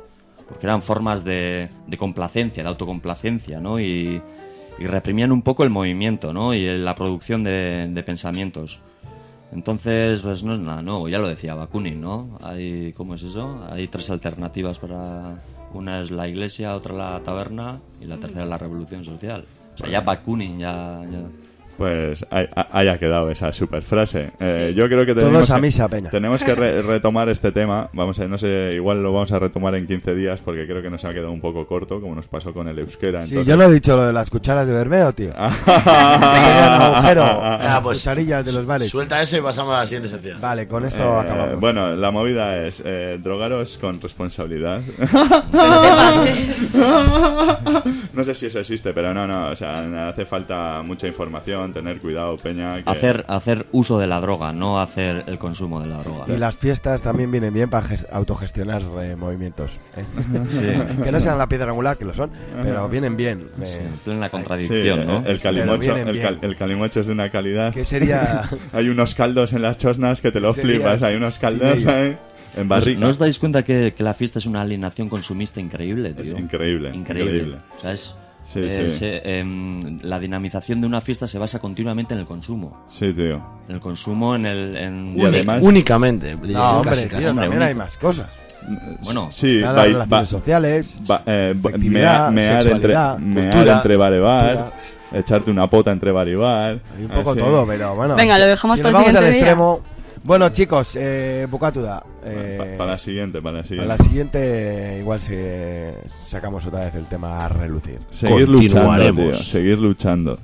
porque eran formas de, de complacencia, de autocomplacencia, ¿no? Y, y reprimían un poco el movimiento, ¿no? Y la producción de, de pensamientos. Entonces, pues no es nada nuevo, ya lo decía Bakunin, ¿no? Hay, ¿Cómo es eso? Hay tres alternativas para... Una es la iglesia, otra la taberna y la tercera la revolución social. O sea, ya Bakunin ya... ya- Pues hay- haya quedado esa super frase. yo creo que Todos tenemos a que- misa, peña. Tenemos que re- [LAUGHS] retomar este tema. Vamos a, no sé, igual lo vamos a retomar en 15 días porque creo que nos ha quedado un poco corto, como nos pasó con el euskera. Sí, entonces- yo no he dicho lo de las cucharas de Bermeo, tío. [LAUGHS] [LAUGHS] Agujero. Ah, pues, cucharillas de los bares. Suelta eso y pasamos a la siguiente sección. Vale, con esto Eh, acabamos. Bueno, la movida es eh, drogaros con responsabilidad. no sé si eso existe, pero no, no. O sea, hace falta mucha información, tener cuidado, peña. que- Hacer, hacer uso de la droga, no hacer el consumo de la droga. Y las fiestas también vienen bien para ges- autogestionar eh, movimientos. ¿eh? Sí. [LAUGHS] que no sean la piedra angular, que lo son, pero vienen bien. eh. En plena Sí, contradicción, ¿no? el, calimocho, el, cal- el calimocho es de una calidad. ¿Qué sería? [LAUGHS] Hay unos caldos en las chosnas que te lo flipas. Hay unos caldos ahí, en ¿No os- barrica. ¿No os dais cuenta que, que la fiesta es una alienación consumista increíble, Es tío? increíble, Increíble. increíble. O sea, es- Sí, eh, sí. se- em, la dinamización de una fiesta se basa continuamente en el consumo. Sí, tío. En el consumo, en el... En, Y además- Únicamente. No, yo, hombre, casi, tío, casi. también Hombre, hay más cosas. Bueno, Sí, las relaciones sociales, eh, ba- afectividad, mea- mear, entre, sexualidad, mear cultura, entre bar y bar, cultura. echarte una pota entre bar y bar. hay un poco así. todo, pero bueno. Venga, lo dejamos si para el vamos al siguiente día. extremo. Bueno, chicos, eh, Bukatuda. eh, Pa- para la siguiente, para la para siguiente. la siguiente, igual se sacamos otra vez el tema a relucir. Seguir luchando, tío, seguir luchando.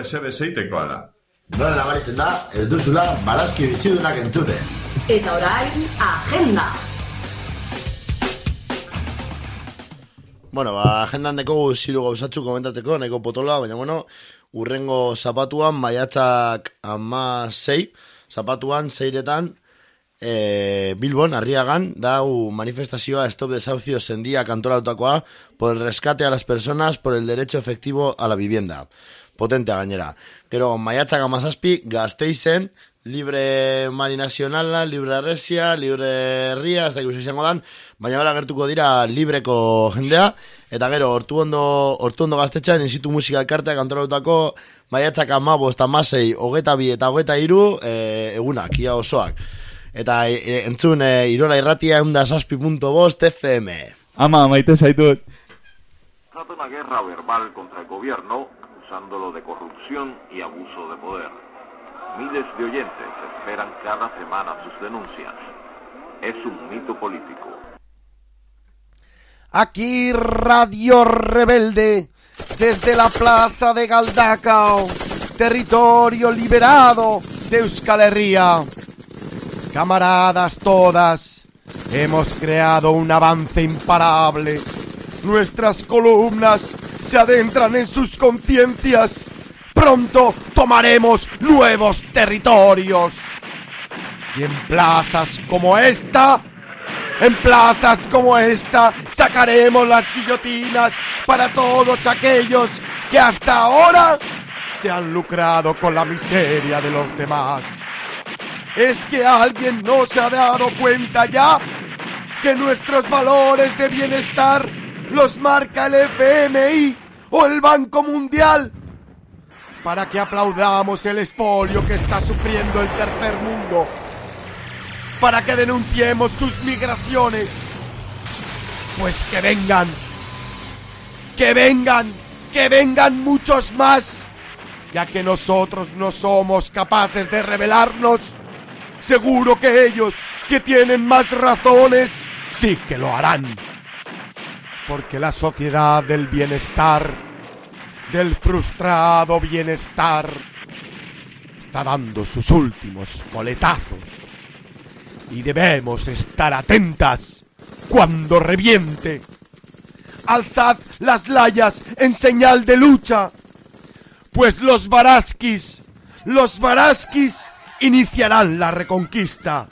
Ese bezeiteko ala. Nola nabaritzen da, ez duzula barazki bizidunak entzune. Eta orain, agenda. Bueno, ba, agendan dekogu ziru gauzatzu komentateko, neko potola, baina bueno, urrengo zapatuan, maiatzak ama zei, zapatuan, zeiretan, e, Bilbon, Arriagan, dau manifestazioa Stop Desahucio Sendia kantorautakoa por el rescate a las personas por el derecho efectivo a la vivienda. Potentea gainera. Gero, maiatzak amazazpi, gazteizen, libre mari nazionala, libre arresia, libre herria, ez da ikusi izango dan, baina bera gertuko dira libreko jendea, eta gero, hortu ondo, hortu ondo gaztetxean, insitu musika elkartea kantorautako, maiatzak amabost, amasei, hogeta bi eta hogeta iru, e, egunak, ia osoak. Eta e, entzun, e, irola irratia, eunda saspi.bost FM. Ama, maite zaitut. Trata una guerra verbal contra el gobierno, acusándolo de corrupción y abuso de poder. Miles de oyentes esperan cada semana sus denuncias. Es un mito político. Aquí Radio Rebelde, desde la plaza de Galdacao, territorio liberado de Euskal Herria. Camaradas todas, hemos creado un avance imparable. Nuestras columnas se adentran en sus conciencias. Pronto tomaremos nuevos territorios. Y en plazas como esta, en plazas como esta, sacaremos las guillotinas para todos aquellos que hasta ahora se han lucrado con la miseria de los demás. ¿Es que alguien no se ha dado cuenta ya que nuestros valores de bienestar los marca el FMI o el Banco Mundial? Para que aplaudamos el espolio que está sufriendo el tercer mundo. Para que denunciemos sus migraciones. Pues que vengan. Que vengan. Que vengan muchos más. Ya que nosotros no somos capaces de rebelarnos. Seguro que ellos, que tienen más razones, sí que lo harán. Porque la sociedad del bienestar, del frustrado bienestar, está dando sus últimos coletazos. Y debemos estar atentas cuando reviente. Alzad las layas en señal de lucha, pues los baraskis, los baraskis iniciarán la reconquista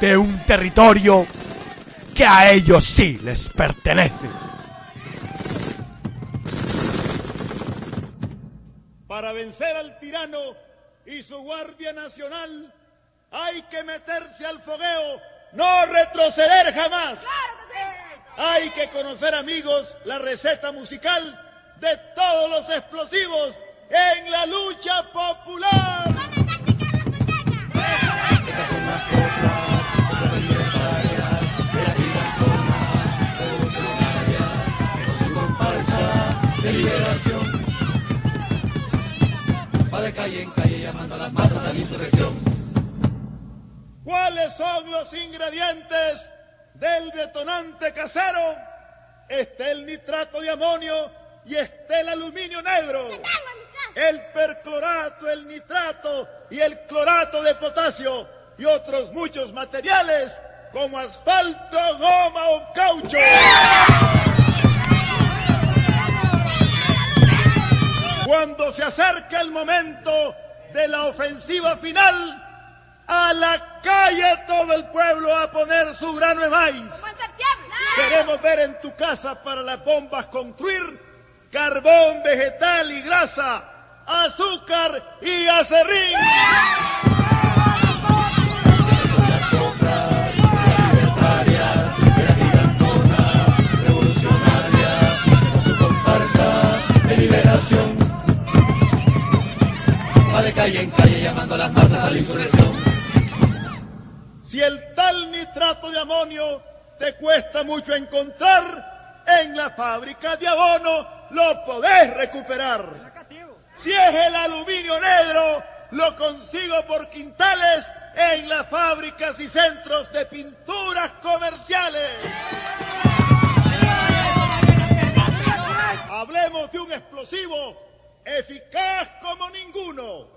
de un territorio que a ellos sí les pertenece. Para vencer al tirano y su Guardia Nacional hay que meterse al fogueo, no retroceder jamás. Hay que conocer, amigos, la receta musical de todos los explosivos en la lucha popular. de liberación. Va de calle en calle llamando a las masas a la insurrección. ¿Cuáles son los ingredientes del detonante casero? Está el nitrato de amonio y está el aluminio negro. El perclorato, el nitrato y el clorato de potasio y otros muchos materiales como asfalto, goma o caucho. Cuando se acerca el momento de la ofensiva final, a la calle todo el pueblo a poner su grano de maíz. Queremos ver en tu casa para las bombas construir carbón, vegetal y grasa, azúcar y acerrín. De calle en calle llamando a las masas a la insurrección. Si el tal nitrato de amonio te cuesta mucho encontrar, en la fábrica de abono lo podés recuperar. Si es el aluminio negro, lo consigo por quintales en las fábricas y centros de pinturas comerciales. Hablemos de un explosivo eficaz como ninguno.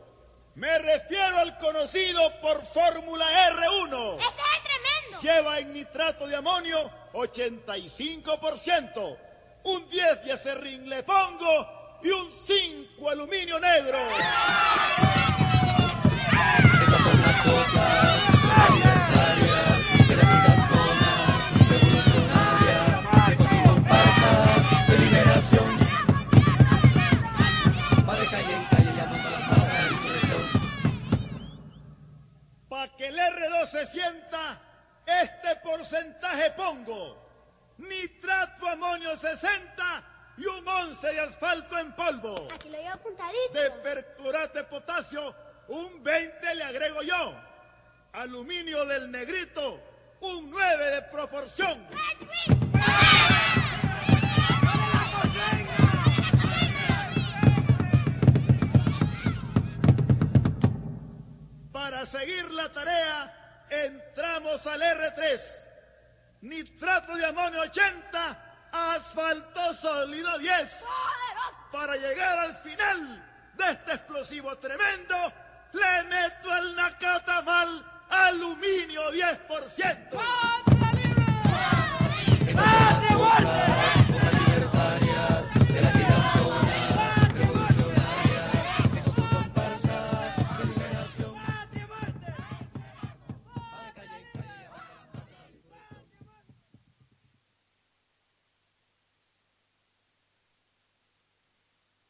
Me refiero al conocido por fórmula R1. ¡Ese es el tremendo! Lleva en nitrato de amonio 85%. Un 10 de acerrín le pongo y un 5 aluminio negro. Estas son las coplas se sienta, este porcentaje pongo. Nitrato amonio 60 y un 11 de asfalto en polvo. Aquí lo llevo apuntadito. De perclorato de potasio, un 20 le agrego yo. Aluminio del negrito, un 9 de proporción. Para seguir la tarea, entramos al R3. Nitrato de amonio 80, asfalto sólido 10. Para llegar al final de este explosivo tremendo, le meto al nacatamal aluminio 10%. Estas son las coplas